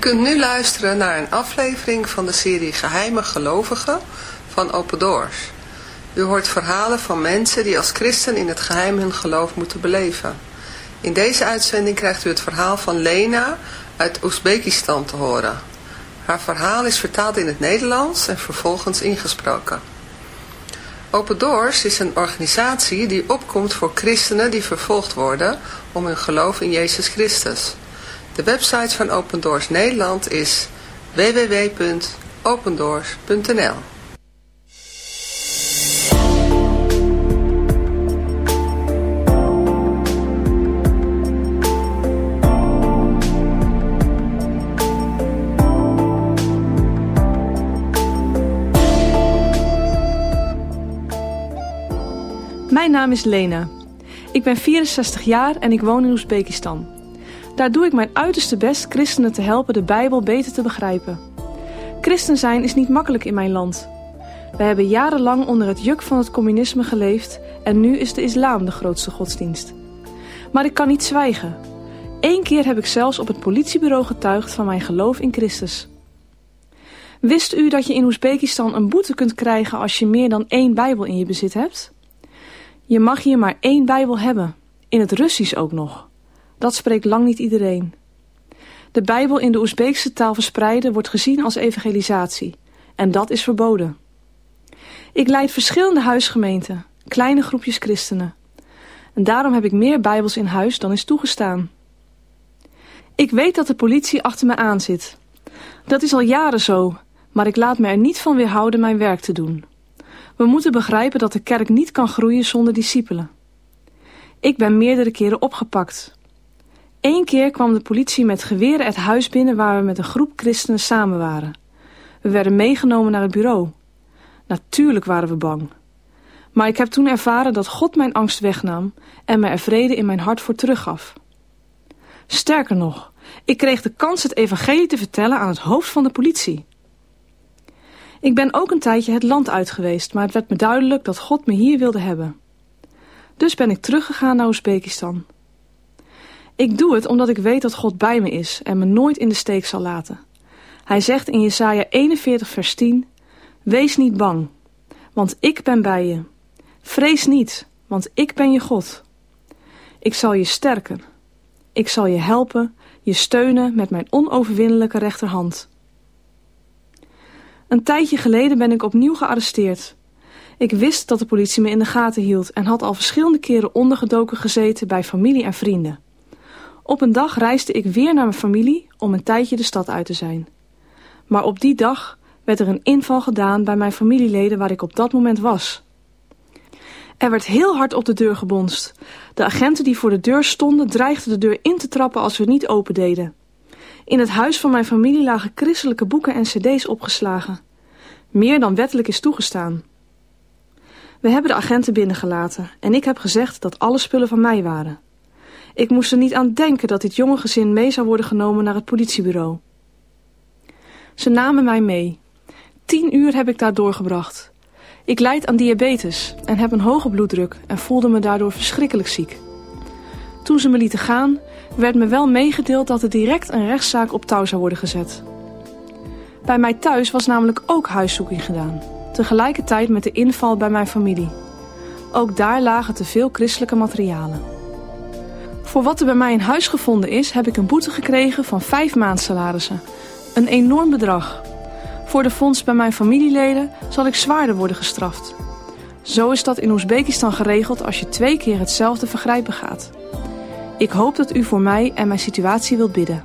kunt nu luisteren naar een aflevering van de serie Geheime Gelovigen van Open Doors. U hoort verhalen van mensen die als christen in het geheim hun geloof moeten beleven. In deze uitzending krijgt u het verhaal van Lena uit Oezbekistan te horen. Haar verhaal is vertaald in het Nederlands en vervolgens ingesproken. Open Doors is een organisatie die opkomt voor christenen die vervolgd worden om hun geloof in Jezus Christus. De website van Open Doors Nederland is www.opendoors.nl Mijn naam is Lena. Ik ben 64 jaar en ik woon in Oezbekistan. Daar doe ik mijn uiterste best christenen te helpen de Bijbel beter te begrijpen. Christen zijn is niet makkelijk in mijn land. We hebben jarenlang onder het juk van het communisme geleefd en nu is de islam de grootste godsdienst. Maar ik kan niet zwijgen. Eén keer heb ik zelfs op het politiebureau getuigd van mijn geloof in Christus. Wist u dat je in Oezbekistan een boete kunt krijgen als je meer dan één Bijbel in je bezit hebt? Je mag hier maar één Bijbel hebben, in het Russisch ook nog. Dat spreekt lang niet iedereen. De Bijbel in de Oezbeekse taal verspreiden wordt gezien als evangelisatie. En dat is verboden. Ik leid verschillende huisgemeenten, kleine groepjes christenen. En daarom heb ik meer Bijbels in huis dan is toegestaan. Ik weet dat de politie achter me aan zit. Dat is al jaren zo, maar ik laat me er niet van weerhouden mijn werk te doen. We moeten begrijpen dat de kerk niet kan groeien zonder discipelen. Ik ben meerdere keren opgepakt. Eén keer kwam de politie met geweren het huis binnen waar we met een groep christenen samen waren. We werden meegenomen naar het bureau. Natuurlijk waren we bang. Maar ik heb toen ervaren dat God mijn angst wegnam en me er vrede in mijn hart voor teruggaf. Sterker nog, ik kreeg de kans het evangelie te vertellen aan het hoofd van de politie. Ik ben ook een tijdje het land uit geweest, maar het werd me duidelijk dat God me hier wilde hebben. Dus ben ik teruggegaan naar Oezbekistan. Ik doe het omdat ik weet dat God bij me is en me nooit in de steek zal laten. Hij zegt in Jesaja 41 vers 10, Wees niet bang, want ik ben bij je. Vrees niet, want ik ben je God. Ik zal je sterken. Ik zal je helpen, je steunen met mijn onoverwinnelijke rechterhand. Een tijdje geleden ben ik opnieuw gearresteerd. Ik wist dat de politie me in de gaten hield en had al verschillende keren ondergedoken gezeten bij familie en vrienden. Op een dag reisde ik weer naar mijn familie om een tijdje de stad uit te zijn. Maar op die dag werd er een inval gedaan bij mijn familieleden waar ik op dat moment was. Er werd heel hard op de deur gebonst. De agenten die voor de deur stonden dreigden de deur in te trappen als we niet open deden. In het huis van mijn familie lagen christelijke boeken en cd's opgeslagen. Meer dan wettelijk is toegestaan. We hebben de agenten binnengelaten en ik heb gezegd dat alle spullen van mij waren. Ik moest er niet aan denken dat dit jonge gezin mee zou worden genomen naar het politiebureau. Ze namen mij mee. Tien uur heb ik daar doorgebracht. Ik lijd aan diabetes en heb een hoge bloeddruk en voelde me daardoor verschrikkelijk ziek. Toen ze me lieten gaan, werd me wel meegedeeld dat er direct een rechtszaak op touw zou worden gezet. Bij mij thuis was namelijk ook huiszoeking gedaan, tegelijkertijd met de inval bij mijn familie. Ook daar lagen te veel christelijke materialen. Voor wat er bij mij in huis gevonden is, heb ik een boete gekregen van vijf maandsalarissen. Een enorm bedrag. Voor de fonds bij mijn familieleden zal ik zwaarder worden gestraft. Zo is dat in Oezbekistan geregeld als je twee keer hetzelfde vergrijp begaat. Ik hoop dat u voor mij en mijn situatie wilt bidden.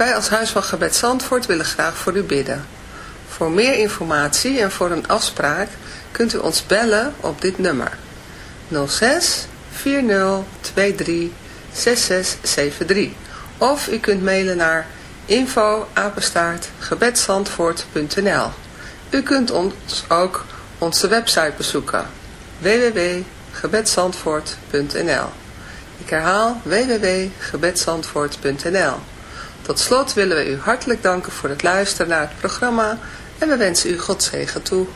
Wij als Huis van Gebed Zandvoort willen graag voor u bidden. Voor meer informatie en voor een afspraak kunt u ons bellen op dit nummer. 06 40 23 6673 of u kunt mailen naar info U kunt ons ook onze website bezoeken www.gebedsandvoort.nl Ik herhaal www.gebedsandvoort.nl tot slot willen we u hartelijk danken voor het luisteren naar het programma en we wensen u God zegen toe.